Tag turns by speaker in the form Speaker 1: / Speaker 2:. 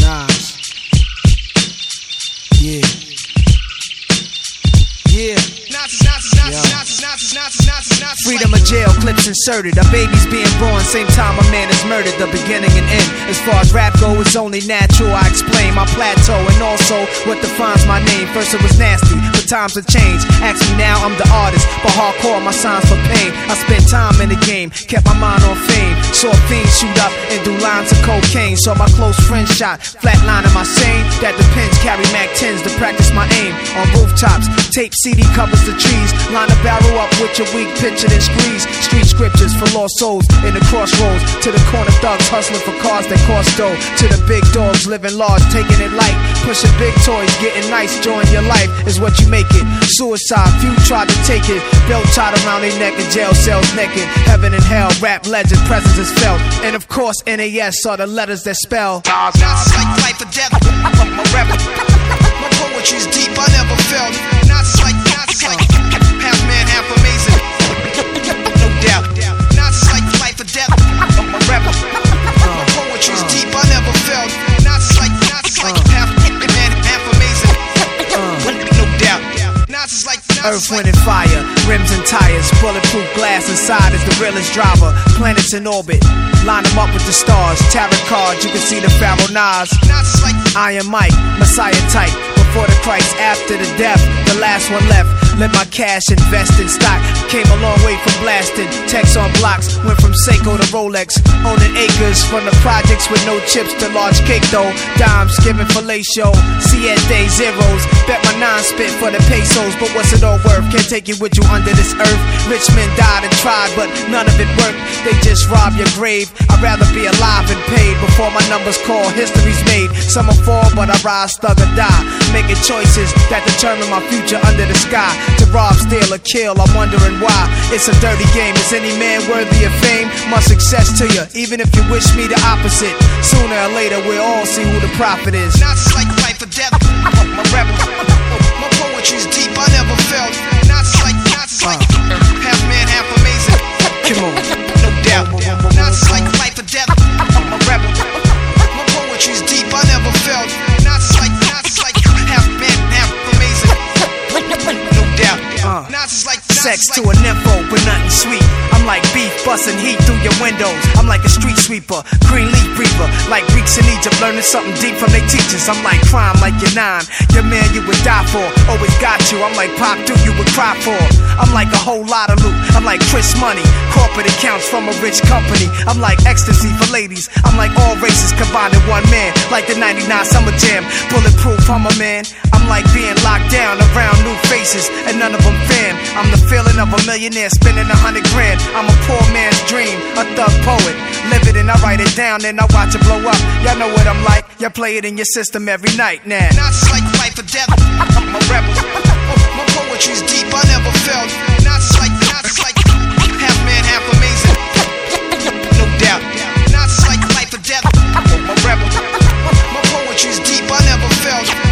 Speaker 1: Nas. Yeah. Yeah. Freedom of jail clips inserted. A baby's being born, same time a man is murdered. The beginning and end. As far as rap go, it's only natural. I explain my plateau and also what defines my name. First it was nasty times have changed. Ask me now, I'm the artist. But hardcore, my signs for pain. I spent time in the game, kept my mind on fame. Saw fiends shoot up and do lines of cocaine. Saw my close friend shot, flatline flatlining my sane. That depends, carry Mac 10s to practice my aim. On rooftops, tape CD covers the trees. Line a barrel up with your weak picture and squeeze. Street scriptures for lost souls in the crossroads. To the corner thugs hustling for cars that cost dough. To the big dogs living large, taking it light. Pushing big toys, getting nice, join your life is what you make it. Suicide, few tried to take it. Belt tied around their neck in jail cells naked. Heaven and hell, rap legend, presence is felt. And of course, NAS are the letters that spell.
Speaker 2: Nas like life or death. My poetry's deep.
Speaker 1: Earth, wind, and fire, rims and tires, bulletproof glass inside is the realest driver. Planets in orbit, line them up with the stars. Tarot cards, you can see the Pharaoh Nas. Iron Mike, Messiah type. Before the Christ, after the death, the last one left. Let my cash invest in stock. Came a long way from blasting. Text on blocks, went from Seiko to Rolex. Owning acres from the projects with no chips to large cake though. Dimes giving fellatio. Siete zeros. Bet my nine spit for the pesos. But what's it all worth? Can't take it with you under this earth. Rich men died and tried, but none of it worked. They just rob your grave. I'd rather be alive and paid before my numbers call. History's made. Some will fall, but I rise, thug or die. Making choices that determine my future under the sky. To rob, steal, or kill, I'm wondering why. It's a dirty game. Is any man worthy of fame? My success to you, even if you wish me the opposite. Sooner or later, we'll all see who the prophet is.
Speaker 2: Is like like
Speaker 1: beef busting heat through your windows. I'm like a street sweeper, green leaf breather. Like Greeks in Egypt, learning something deep from their teachers. I'm like crime, like your nine. Your man you would die for, always got you. I'm like Pop Duke, you would cry for. I'm like a whole lot of loot. I'm like Chris Money, corporate accounts from a rich company. I'm like ecstasy for ladies. I'm like all races combined in one man. Like the 99 Summer Jam, bulletproof, I'm a man. I'm like being locked down around new faces, and none of them fam. I'm the feeling of a millionaire spending a hundred grand. I'm a poor man's dream, a thug poet. Live it and I write it down, and I watch it blow up. Y'all know what I'm like. Y'all play it in your system every night now.
Speaker 2: Nas is like life or death. My rap, oh, my poetry's deep. I never felt. Nas is like, Nas is like half man, half amazing. No doubt. Nas is like life or death. My rap, my poetry's deep. I never felt.